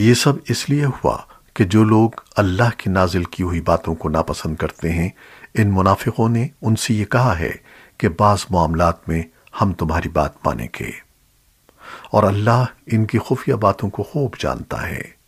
یہ سب اس لیے ہوا کہ جو لوگ اللہ کی نازل کی ہوئی باتوں کو ناپسند کرتے ہیں، ان منافقوں نے ان سے یہ کہا ہے کہ بعض معاملات میں ہم تمہاری بات مانیں گے۔ اور اللہ ان کی خفیہ باتوں کو خوب جانتا ہے۔